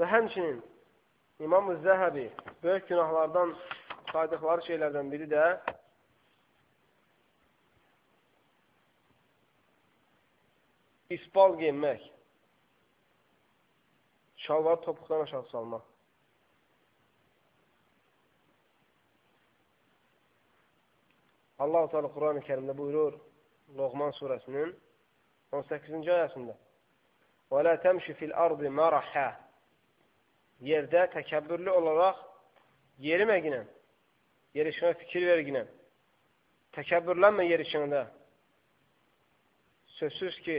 Və həmçinin İmam-ı Zəhəbi böyük günahlardan saydıqları şeylərdən biri də isbal geyinmək, şalvar topuqdan aşağı salmaq. Allah-u Teala Quran-ı Kerimdə buyurur Loğman surəsinin 18-ci ayəsində وَلَا تَمْشِ فِي الْأَرْضِ مَرَحَا Yerdə təkəbbürlü olaraq yeriməginən, yerişinə fikir verginən, təkəbbürlənmə yerişində. Sözsüz ki,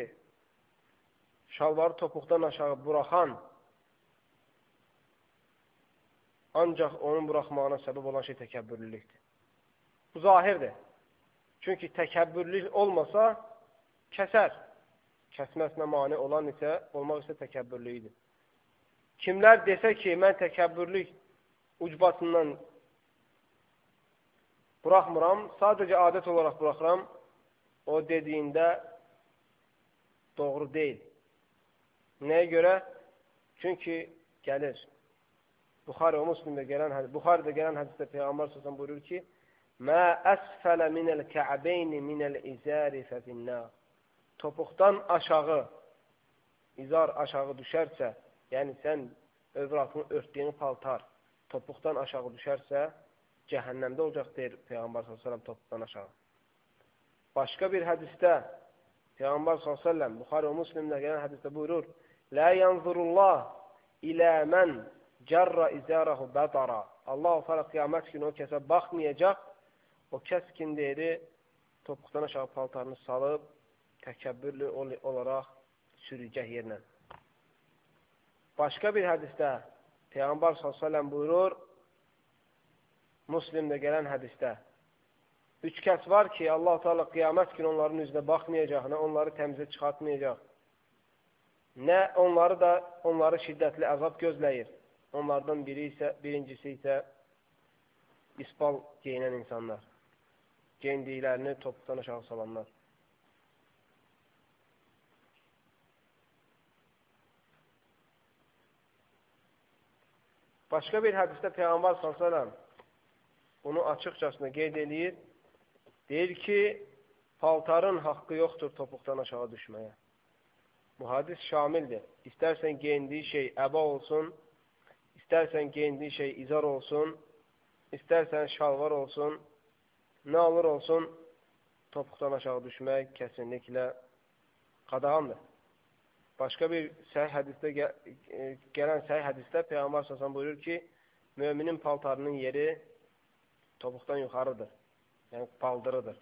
şalvarı topuqdan aşağı buraxan ancaq onun buraxmağına səbəb olan şey təkəbbürlülükdür. Bu zahirdir. Çünki təkəbbürlük olmasa, kəsər. Kəsməsinə mani olan isə, olmaq isə təkəbbürlüyüdür. Kimlər desə ki, mən təkəbbürlük ucbatından buraxmıram, sadəcə adət olaraq buraxıram, o dediyində doğru deyil. Nəyə görə? Çünki gəlir. Buxarə və Müslimdə gələn hədis, Buxarədə gələn hədisdə Peyğəmbər sallallahu buyurur ki: "Mə əsfələ minəl kə'beyni minəl izari fəfinnar." Topuqdan aşağı izar aşağı düşərsə, yəni sən övrətini örtdüyün paltar topuqdan aşağı düşərsə, cəhənnəmdə olacaq deyir Peyğəmbər s.ə.v topuqdan aşağı. Başqa bir hədisdə Peyğəmbər s.ə.v Buxarə və Müslimdə gələn hədisdə buyurur, Lə yanzurullah ilə mən cərra izərahu bədara. Allah-u Teala qiyamət günü o kəsə baxmayacaq, o kəs kim deyiri, topuqdan aşağı paltarını salıb, təkəbbürlü olaraq sürücək yerlə. Başqa bir hədisdə Peyğəmbər s.ə.v buyurur, Muslimdə gələn hədisdə, üç kəs var ki, Allah Teala qiyamət günü onların üzünə baxmayacaq, nə onları təmizə çıxartmayacaq, nə onları da onları şiddətli əzab gözləyir. Onlardan biri isə, birincisi isə isbal geyinən insanlar. Geyindiklərini topuqdan aşağı salanlar. Başqa bir hədisdə Peyğəmbər s.ə.v bunu açıqcasına qeyd eləyir. Deyir ki, paltarın haqqı yoxdur topuqdan aşağı düşməyə. Bu hadis şamildir. İstərsən geyindiyi şey əba olsun, istərsən geyindiyi şey izar olsun, istərsən şalvar olsun, nə olur olsun, topuqdan aşağı düşmək kəsinliklə qadağandır. Başqa bir səhih hədisdə e, gələn səhih hədisdə Peyğəmbər sallallahu buyurur ki, möminin paltarının yeri topuqdan yuxarıdır. Yəni paldırıdır.